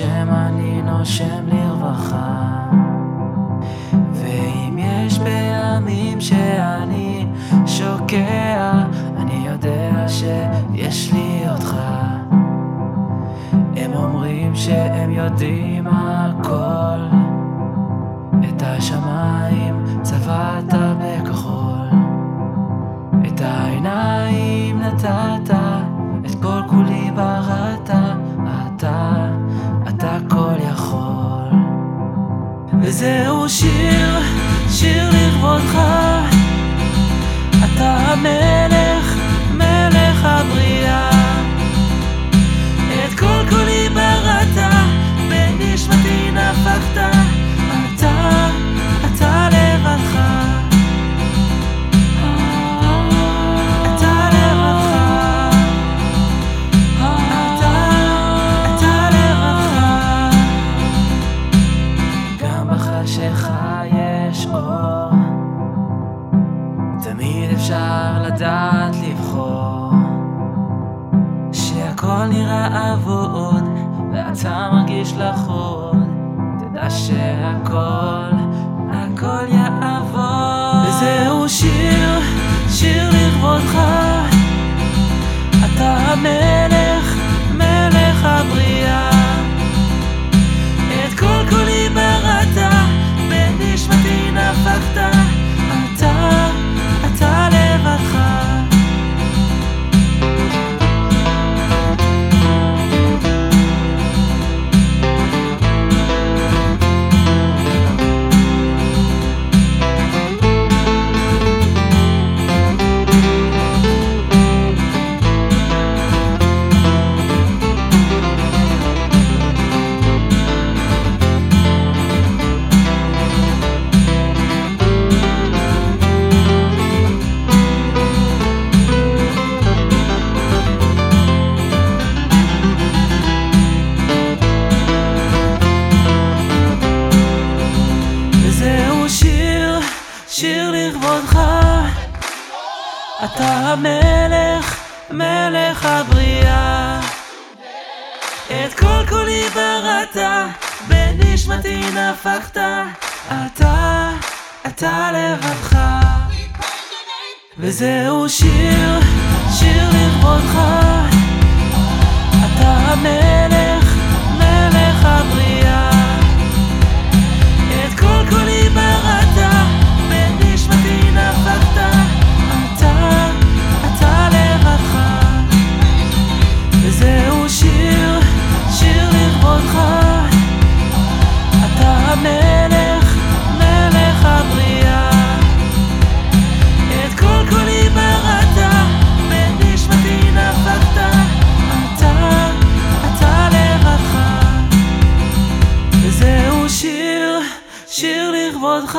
השם אני נושם לרווחה. ואם יש פעמים שאני שוקע אני יודע שיש לי אותך. הם אומרים שהם יודעים הכל. את השמיים צבעת בכחול. את העיניים נתת וזהו שיר, שיר לכבודך, אתה המלך. אפשר לדעת לבחור, שהכל נראה אבוד, ואתה מרגיש לחוד, תדע שהכל, הכל יעבור. וזהו שיר, שיר לכבודך, אתה המלך, שיר לכבודך. אתה המלך, מלך הבריאה. את כל קולי בראת, בנשמתי נפחת. אתה, אתה לבדך. וזהו שיר, שיר לכבודך. שיר, שיר לכבודך.